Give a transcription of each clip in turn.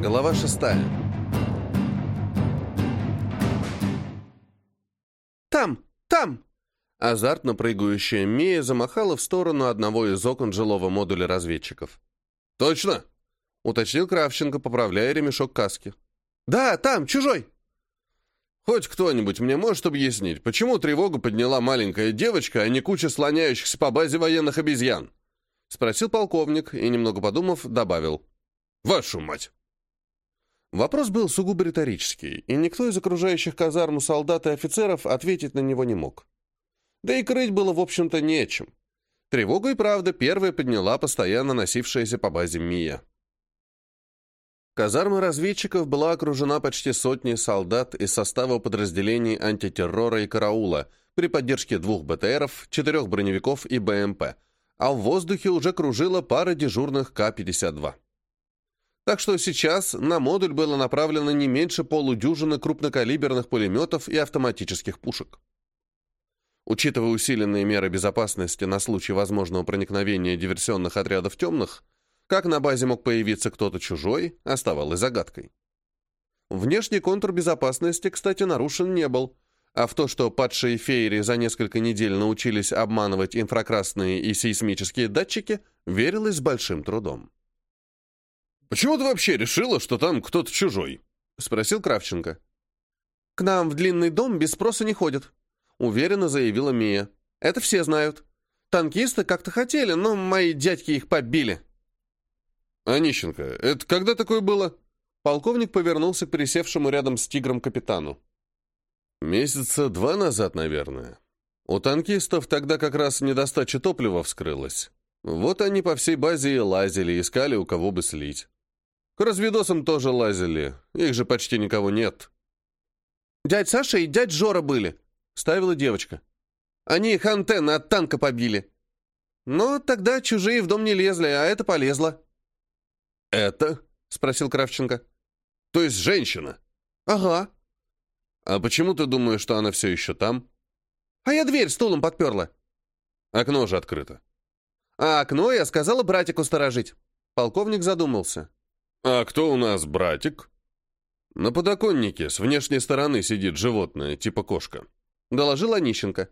Глава шестая. «Там! Там!» Азартно прыгающая Мия замахала в сторону одного из окон жилого модуля разведчиков. «Точно!» — уточнил Кравченко, поправляя ремешок каски. «Да, там, чужой!» «Хоть кто-нибудь мне может объяснить, почему тревогу подняла маленькая девочка, а не куча слоняющихся по базе военных обезьян?» — спросил полковник и, немного подумав, добавил. «Вашу мать!» Вопрос был сугубо риторический, и никто из окружающих казарму солдат и офицеров ответить на него не мог. Да и крыть было, в общем-то, нечем. Тревогу и правда первая подняла постоянно носившаяся по базе Мия. Казарма разведчиков была окружена почти сотней солдат из состава подразделений антитеррора и караула при поддержке двух БТРов, четырех броневиков и БМП, а в воздухе уже кружила пара дежурных К-52. Так что сейчас на модуль было направлено не меньше полудюжины крупнокалиберных пулеметов и автоматических пушек. Учитывая усиленные меры безопасности на случай возможного проникновения диверсионных отрядов темных, как на базе мог появиться кто-то чужой, оставалось загадкой. Внешний контур безопасности, кстати, нарушен не был, а в то, что падшие феери за несколько недель научились обманывать инфракрасные и сейсмические датчики, верилось с большим трудом. «Почему ты вообще решила, что там кто-то чужой?» — спросил Кравченко. «К нам в длинный дом без спроса не ходят», — уверенно заявила Мия. «Это все знают. Танкисты как-то хотели, но мои дядьки их побили». «Онищенко, это когда такое было?» Полковник повернулся к присевшему рядом с тигром капитану. «Месяца два назад, наверное. У танкистов тогда как раз недостача топлива вскрылась. Вот они по всей базе и лазили, искали, у кого бы слить. К разведосам тоже лазили. Их же почти никого нет. «Дядь Саша и дядь Жора были», — ставила девочка. «Они их антенны от танка побили. Но тогда чужие в дом не лезли, а это полезло». «Это?» — спросил Кравченко. «То есть женщина?» «Ага». «А почему ты думаешь, что она все еще там?» «А я дверь стулом подперла». «Окно же открыто». «А окно я сказала братику сторожить». Полковник задумался. «А кто у нас братик?» «На подоконнике с внешней стороны сидит животное, типа кошка», — доложил Онищенко.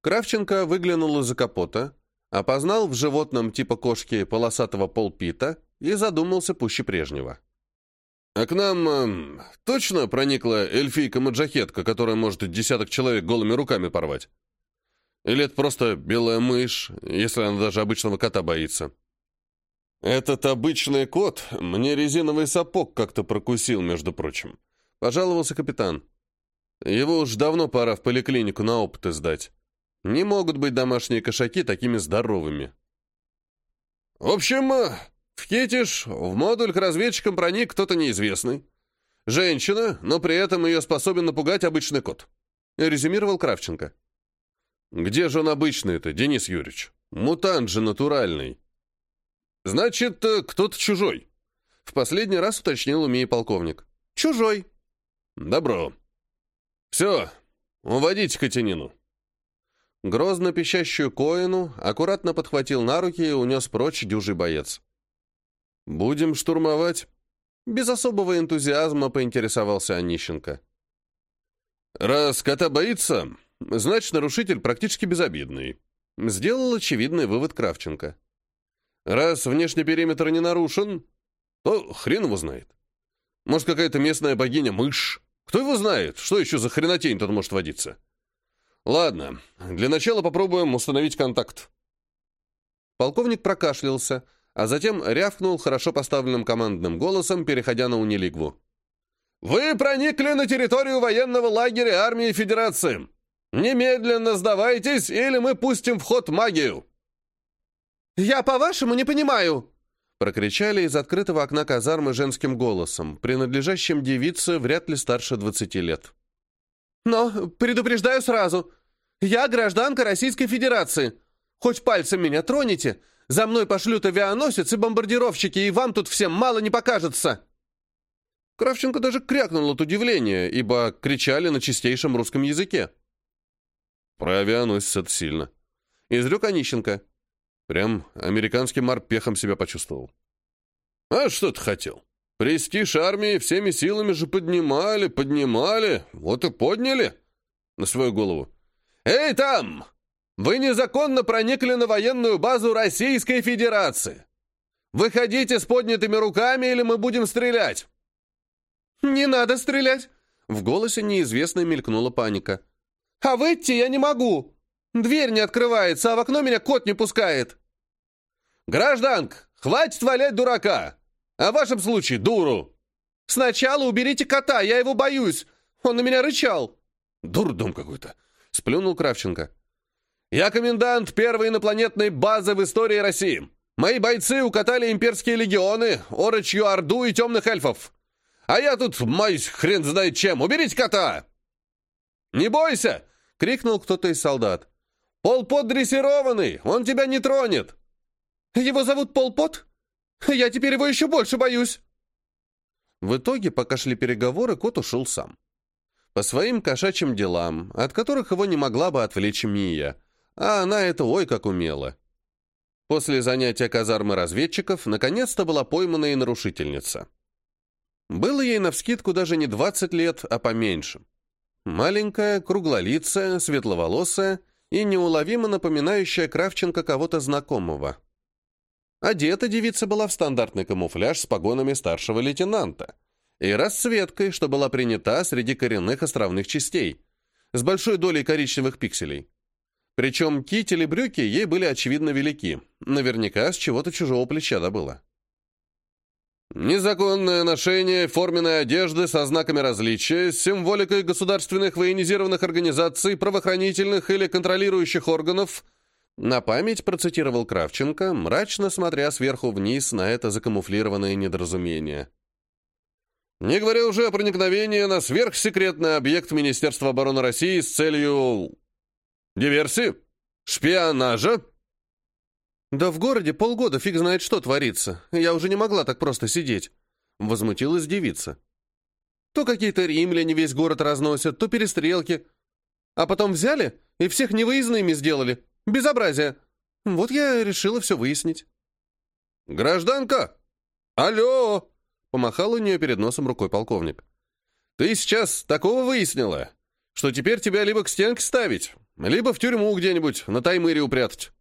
Кравченко выглянул из-за капота, опознал в животном типа кошки полосатого полпита и задумался пуще прежнего. «А к нам э, точно проникла эльфийка-маджахетка, которая может десяток человек голыми руками порвать? Или это просто белая мышь, если она даже обычного кота боится?» «Этот обычный кот мне резиновый сапог как-то прокусил, между прочим», — пожаловался капитан. «Его уж давно пора в поликлинику на опыты сдать. Не могут быть домашние кошаки такими здоровыми». «В общем, в Китиш в модуль к разведчикам проник кто-то неизвестный. Женщина, но при этом ее способен напугать обычный кот», — резюмировал Кравченко. «Где же он обычный-то, Денис Юрьевич? Мутант же натуральный». «Значит, э, кто-то чужой», — в последний раз уточнил умей полковник. «Чужой». «Добро. Все, уводите Катянину». Грозно пищащую коину аккуратно подхватил на руки и унес прочь дюжий боец. «Будем штурмовать?» Без особого энтузиазма поинтересовался Онищенко. «Раз кота боится, значит, нарушитель практически безобидный», сделал очевидный вывод Кравченко. Раз внешний периметр не нарушен, то хрен его знает. Может, какая-то местная богиня-мышь? Кто его знает, что еще за хренотень тут может водиться? Ладно, для начала попробуем установить контакт. Полковник прокашлялся, а затем рявкнул хорошо поставленным командным голосом, переходя на унилигву. «Вы проникли на территорию военного лагеря армии Федерации! Немедленно сдавайтесь, или мы пустим в ход магию!» «Я, по-вашему, не понимаю!» Прокричали из открытого окна казармы женским голосом, принадлежащим девице вряд ли старше 20 лет. «Но предупреждаю сразу, я гражданка Российской Федерации. Хоть пальцем меня тронете, за мной пошлют авианосец и бомбардировщики, и вам тут всем мало не покажется!» Кравченко даже крякнул от удивления, ибо кричали на чистейшем русском языке. «Про авианосец это сильно», — изрек Онищенко. Прям американским морпехом себя почувствовал. «А что ты хотел?» Престиж армии всеми силами же поднимали, поднимали, вот и подняли на свою голову. «Эй, там! Вы незаконно проникли на военную базу Российской Федерации! Выходите с поднятыми руками, или мы будем стрелять!» «Не надо стрелять!» В голосе неизвестной мелькнула паника. «А выйти я не могу! Дверь не открывается, а в окно меня кот не пускает!» «Гражданка, хватит валять дурака! А в вашем случае дуру!» «Сначала уберите кота, я его боюсь! Он на меня рычал!» «Дурдом какой-то!» — сплюнул Кравченко. «Я комендант первой инопланетной базы в истории России. Мои бойцы укатали имперские легионы, Орочью Орду и темных эльфов. А я тут маюсь хрен знает чем. Уберите кота!» «Не бойся!» — крикнул кто-то из солдат. «Полпот дрессированный, он тебя не тронет!» «Его зовут Полпот? Я теперь его еще больше боюсь!» В итоге, пока шли переговоры, кот ушел сам. По своим кошачьим делам, от которых его не могла бы отвлечь Мия, а она это ой как умела. После занятия казармы разведчиков наконец-то была поймана и нарушительница. Было ей навскидку даже не 20 лет, а поменьше. Маленькая, круглолицая, светловолосая и неуловимо напоминающая Кравченко кого-то знакомого. Одета девица была в стандартный камуфляж с погонами старшего лейтенанта и расцветкой, что была принята среди коренных островных частей, с большой долей коричневых пикселей. Причем китель и брюки ей были очевидно велики, наверняка с чего-то чужого плеча добыла. Незаконное ношение форменной одежды со знаками различия, с символикой государственных военизированных организаций, правоохранительных или контролирующих органов на память процитировал Кравченко, мрачно смотря сверху вниз на это закамуфлированное недоразумение. Не говоря уже о проникновении на сверхсекретный объект Министерства обороны России с целью... диверсии? Шпионажа? «Да в городе полгода фиг знает, что творится. Я уже не могла так просто сидеть», — возмутилась девица. «То какие-то римляне весь город разносят, то перестрелки. А потом взяли и всех невыездными сделали. Безобразие. Вот я решила все выяснить». «Гражданка! Алло!» — помахал у нее перед носом рукой полковник. «Ты сейчас такого выяснила, что теперь тебя либо к стенке ставить, либо в тюрьму где-нибудь на Таймыре упрятать».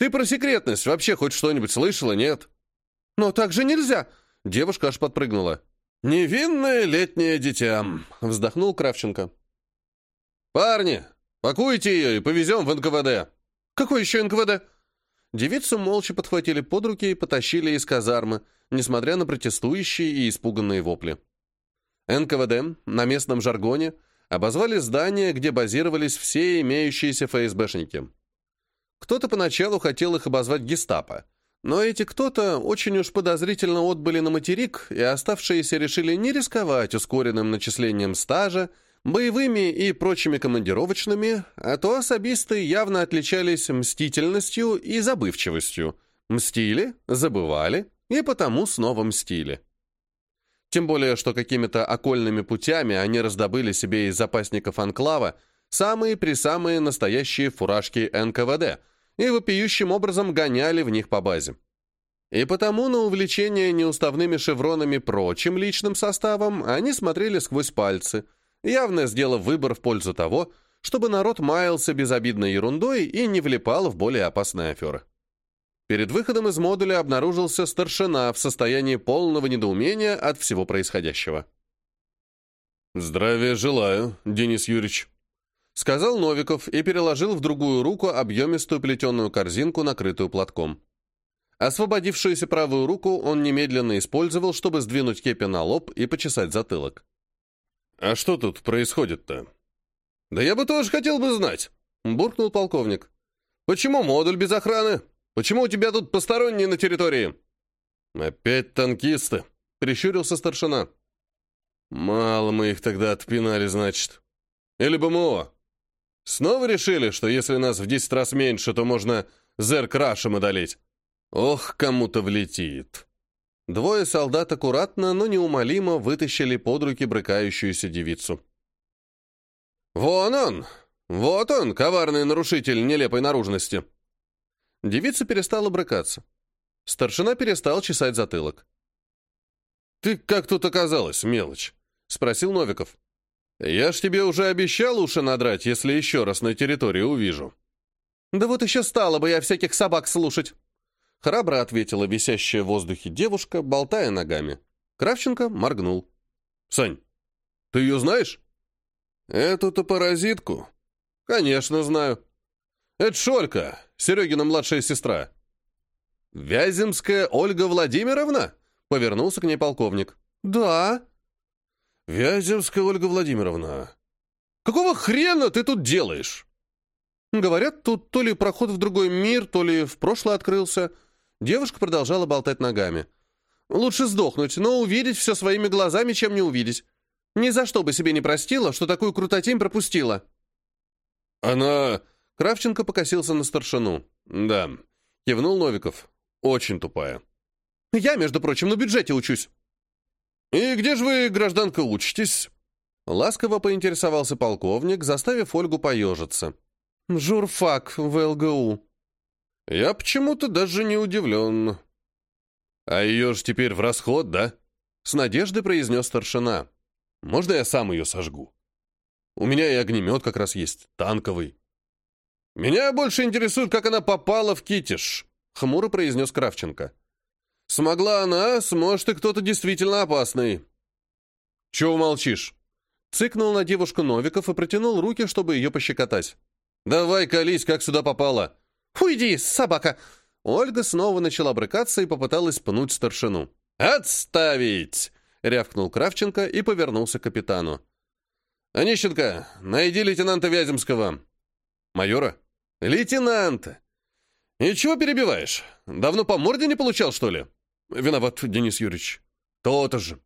Ты про секретность вообще хоть что-нибудь слышала, нет?» «Но так же нельзя!» Девушка аж подпрыгнула. «Невинное летнее дитя», — вздохнул Кравченко. «Парни, пакуйте ее и повезем в НКВД». «Какой еще НКВД?» Девицу молча подхватили под руки и потащили из казармы, несмотря на протестующие и испуганные вопли. НКВД на местном жаргоне обозвали здание, где базировались все имеющиеся ФСБшники. Кто-то поначалу хотел их обозвать гестапо, но эти кто-то очень уж подозрительно отбыли на материк, и оставшиеся решили не рисковать ускоренным начислением стажа, боевыми и прочими командировочными, а то особисты явно отличались мстительностью и забывчивостью. Мстили, забывали и потому снова мстили. Тем более, что какими-то окольными путями они раздобыли себе из запасников анклава самые-присамые настоящие фуражки НКВД, и вопиющим образом гоняли в них по базе. И потому на увлечение неуставными шевронами прочим личным составом они смотрели сквозь пальцы, явно сделав выбор в пользу того, чтобы народ маялся безобидной ерундой и не влипал в более опасные аферы. Перед выходом из модуля обнаружился старшина в состоянии полного недоумения от всего происходящего. «Здравия желаю, Денис Юрьевич», сказал Новиков и переложил в другую руку объемистую плетеную корзинку, накрытую платком. Освободившуюся правую руку он немедленно использовал, чтобы сдвинуть кепи на лоб и почесать затылок. «А что тут происходит-то?» «Да я бы тоже хотел бы знать», — буркнул полковник. «Почему модуль без охраны? Почему у тебя тут посторонние на территории?» «Опять танкисты», — прищурился старшина. «Мало мы их тогда отпинали, значит. Или БМО. Снова решили, что если нас в десять раз меньше, то можно зер-крашем одолеть? Ох, кому-то влетит. Двое солдат аккуратно, но неумолимо вытащили под руки брыкающуюся девицу. «Вон он! Вот он, коварный нарушитель нелепой наружности!» Девица перестала брыкаться. Старшина перестал чесать затылок. «Ты как тут оказалась, мелочь?» — спросил Новиков. «Я ж тебе уже обещал уши надрать, если еще раз на территории увижу». «Да вот еще стало бы я всяких собак слушать!» Храбро ответила висящая в воздухе девушка, болтая ногами. Кравченко моргнул. «Сань, ты ее знаешь?» «Эту-то паразитку?» «Конечно знаю. Это Шолька, Серегина младшая сестра». «Вяземская Ольга Владимировна?» — повернулся к ней полковник. «Да». «Вяземская Ольга Владимировна, какого хрена ты тут делаешь?» Говорят, тут то ли проход в другой мир, то ли в прошлое открылся. Девушка продолжала болтать ногами. Лучше сдохнуть, но увидеть все своими глазами, чем не увидеть. Ни за что бы себе не простила, что такую крутотень пропустила. Она... Кравченко покосился на старшину. Да, кивнул Новиков. Очень тупая. Я, между прочим, на бюджете учусь. И где же вы, гражданка, учитесь? Ласково поинтересовался полковник, заставив Ольгу поежиться. Журфак в ЛГУ. Я почему-то даже не удивлен. А ее ж теперь в расход, да? С надеждой произнес старшина. Можно я сам ее сожгу? У меня и огнемет как раз есть, танковый. Меня больше интересует, как она попала в Китиш, хмуро произнес Кравченко. Смогла она, сможет и кто-то действительно опасный. Чего молчишь? Цыкнул на девушку Новиков и протянул руки, чтобы ее пощекотать. «Давай, колись, как сюда попала!» «Уйди, собака!» Ольга снова начала брыкаться и попыталась пнуть старшину. «Отставить!» — рявкнул Кравченко и повернулся к капитану. «Онищенко, найди лейтенанта Вяземского». «Майора?» «Лейтенанта!» «И чего перебиваешь? Давно по морде не получал, что ли?» «Виноват, Денис Юрьевич». «То-то же.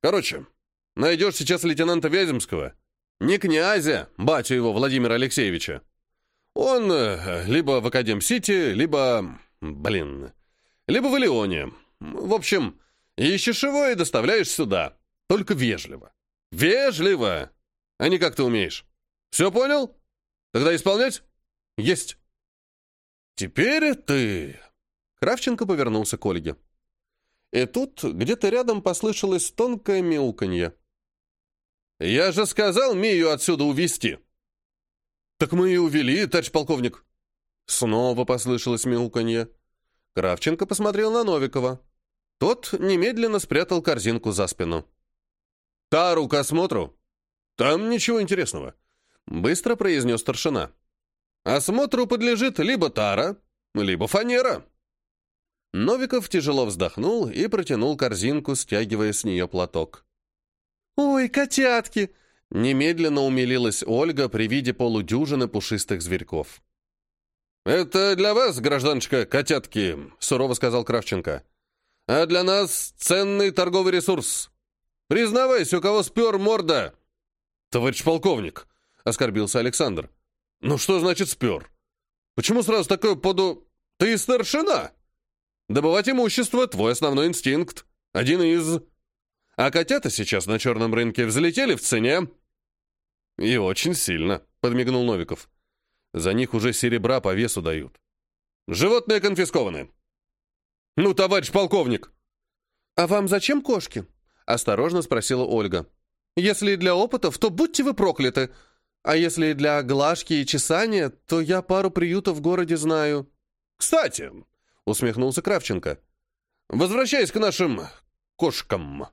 Короче, найдешь сейчас лейтенанта Вяземского, не князя, батю его, Владимира Алексеевича. Он э, либо в Академ-Сити, либо... Блин... Либо в Илеоне. В общем, ищешь его и доставляешь сюда. Только вежливо. Вежливо! А не как ты умеешь. Все понял? Тогда исполнять? Есть. Теперь ты... Кравченко повернулся к Ольге. И тут где-то рядом послышалось тонкое мяуканье. «Я же сказал Мию отсюда увезти!» «Так мы и увели, товарищ полковник!» Снова послышалось мяуканье. Кравченко посмотрел на Новикова. Тот немедленно спрятал корзинку за спину. «Тару к осмотру?» «Там ничего интересного», — быстро произнес старшина. «Осмотру подлежит либо тара, либо фанера». Новиков тяжело вздохнул и протянул корзинку, стягивая с нее платок. «Ой, котятки!» Немедленно умилилась Ольга при виде полудюжины пушистых зверьков. «Это для вас, гражданочка, котятки», — сурово сказал Кравченко. «А для нас ценный торговый ресурс. Признавайся, у кого спер морда». «Товарищ полковник», — оскорбился Александр. «Ну что значит спер? Почему сразу такое поду... Ты старшина? Добывать имущество — твой основной инстинкт. Один из...» А котята сейчас на черном рынке взлетели в цене. И очень сильно, подмигнул Новиков. За них уже серебра по весу дают. Животные конфискованы. Ну, товарищ полковник. А вам зачем кошки? Осторожно спросила Ольга. Если для опытов, то будьте вы прокляты. А если для глажки и чесания, то я пару приютов в городе знаю. Кстати, усмехнулся Кравченко. Возвращаясь к нашим кошкам.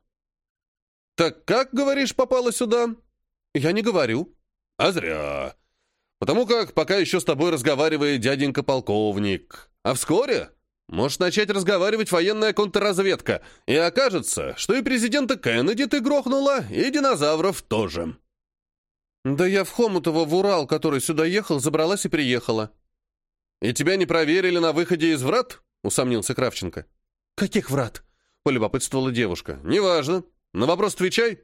«Так как, говоришь, попала сюда?» «Я не говорю». «А зря. Потому как пока еще с тобой разговаривает дяденька-полковник. А вскоре может начать разговаривать военная контрразведка, и окажется, что и президента Кеннеди ты грохнула, и динозавров тоже». «Да я в Хомутово, в Урал, который сюда ехал, забралась и приехала». «И тебя не проверили на выходе из врат?» — усомнился Кравченко. «Каких врат?» — полюбопытствовала девушка. «Неважно. На вопрос отвечай.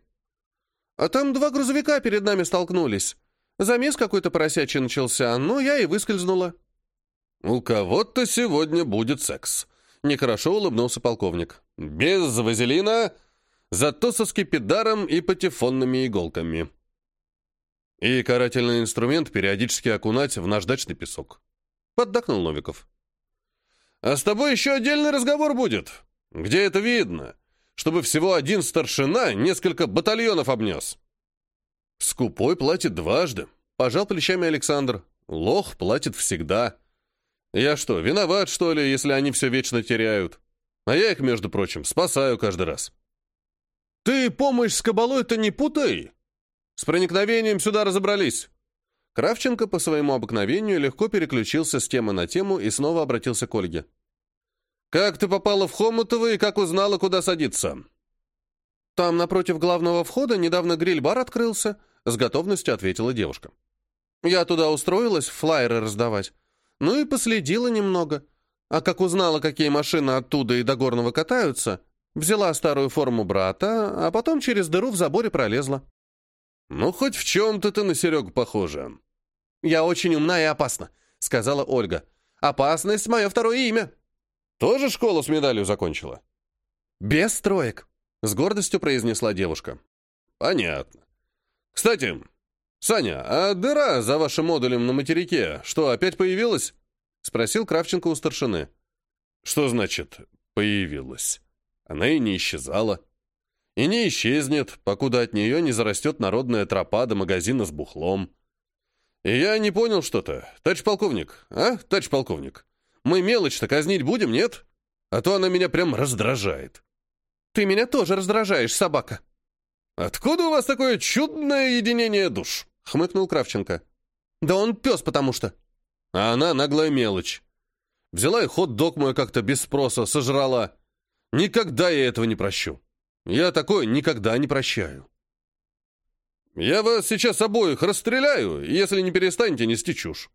А там два грузовика перед нами столкнулись. Замес какой-то поросячий начался, ну, я и выскользнула. У кого-то сегодня будет секс. Нехорошо улыбнулся полковник. Без вазелина, зато со скипидаром и патефонными иголками. И карательный инструмент периодически окунать в наждачный песок. Поддакнул Новиков. А с тобой еще отдельный разговор будет. Где это видно? чтобы всего один старшина несколько батальонов обнес. Скупой платит дважды, пожал плечами Александр. Лох платит всегда. Я что, виноват, что ли, если они все вечно теряют? А я их, между прочим, спасаю каждый раз. Ты помощь с кабалой-то не путай. С проникновением сюда разобрались. Кравченко по своему обыкновению легко переключился с темы на тему и снова обратился к Ольге. «Как ты попала в Хомутово и как узнала, куда садиться?» «Там напротив главного входа недавно гриль-бар открылся», — с готовностью ответила девушка. «Я туда устроилась флайеры раздавать. Ну и последила немного. А как узнала, какие машины оттуда и до Горного катаются, взяла старую форму брата, а потом через дыру в заборе пролезла». «Ну, хоть в чем-то ты на Серегу похожа». «Я очень умна и опасна», — сказала Ольга. «Опасность — мое второе имя». Тоже школу с медалью закончила? Без строек, с гордостью произнесла девушка. Понятно. Кстати, Саня, а дыра за вашим модулем на материке, что, опять появилась? Спросил Кравченко у старшины. Что значит «появилась»? Она и не исчезала. И не исчезнет, покуда от нее не зарастет народная тропа до магазина с бухлом. Я не понял что-то. Тач полковник, а, тач полковник? Мы мелочь-то казнить будем, нет? А то она меня прям раздражает». «Ты меня тоже раздражаешь, собака». «Откуда у вас такое чудное единение душ?» — хмыкнул Кравченко. «Да он пес, потому что». А она наглая мелочь. Взяла и хот-дог мой как-то без спроса сожрала. Никогда я этого не прощу. Я такое никогда не прощаю. Я вас сейчас обоих расстреляю, если не перестанете нести чушь.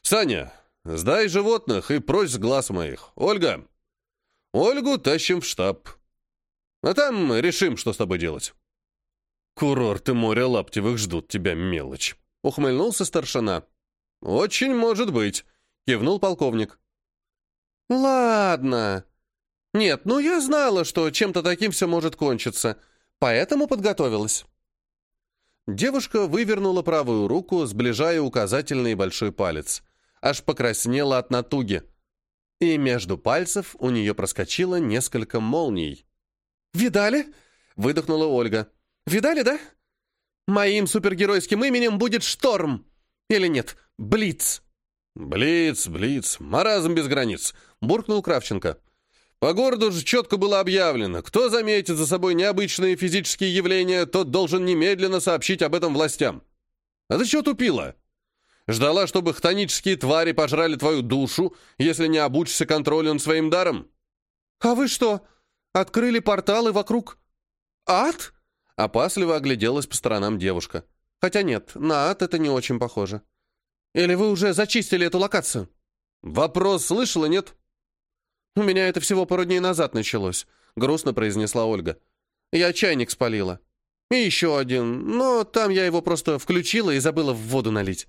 Саня, Сдай животных и прочь с глаз моих. Ольга! Ольгу тащим в штаб. А там решим, что с тобой делать. Курорты моря Лаптевых ждут тебя, мелочь. Ухмыльнулся старшина. Очень может быть, кивнул полковник. Ладно. Нет, ну я знала, что чем-то таким все может кончиться, поэтому подготовилась. Девушка вывернула правую руку, сближая указательный и большой палец — аж покраснела от натуги. И между пальцев у нее проскочило несколько молний. «Видали?» — выдохнула Ольга. «Видали, да? Моим супергеройским именем будет Шторм. Или нет, Блиц». «Блиц, Блиц, маразм без границ», — буркнул Кравченко. «По городу же четко было объявлено, кто заметит за собой необычные физические явления, тот должен немедленно сообщить об этом властям. А ты что тупила?» Ждала, чтобы хтонические твари пожрали твою душу, если не обучишься контролю над своим даром?» «А вы что, открыли порталы вокруг ад?» Опасливо огляделась по сторонам девушка. «Хотя нет, на ад это не очень похоже. Или вы уже зачистили эту локацию?» «Вопрос слышала, нет?» «У меня это всего пару дней назад началось», — грустно произнесла Ольга. «Я чайник спалила. И еще один, но там я его просто включила и забыла в воду налить.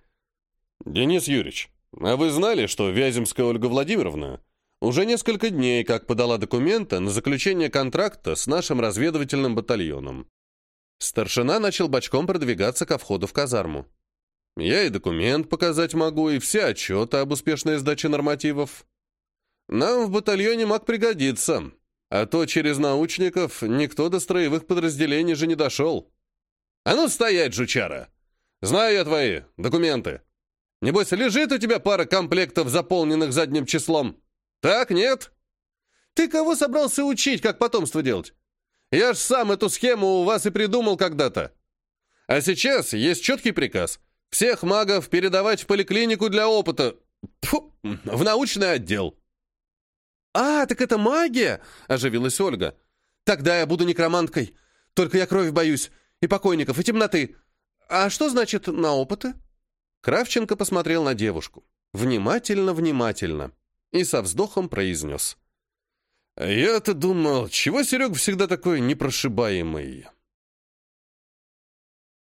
«Денис Юрьевич, а вы знали, что Вяземская Ольга Владимировна уже несколько дней как подала документы на заключение контракта с нашим разведывательным батальоном?» Старшина начал бочком продвигаться ко входу в казарму. «Я и документ показать могу, и все отчеты об успешной сдаче нормативов. Нам в батальоне маг пригодится, а то через научников никто до строевых подразделений же не дошел. А ну стоять, жучара! Знаю я твои документы!» Небось, лежит у тебя пара комплектов, заполненных задним числом? Так, нет? Ты кого собрался учить, как потомство делать? Я ж сам эту схему у вас и придумал когда-то. А сейчас есть четкий приказ. Всех магов передавать в поликлинику для опыта. Фу, в научный отдел. «А, так это магия!» — оживилась Ольга. «Тогда я буду некроманткой. Только я крови боюсь, и покойников, и темноты. А что значит «на опыты»?» Кравченко посмотрел на девушку. Внимательно-внимательно. И со вздохом произнес. «Я-то думал, чего Серега всегда такой непрошибаемый?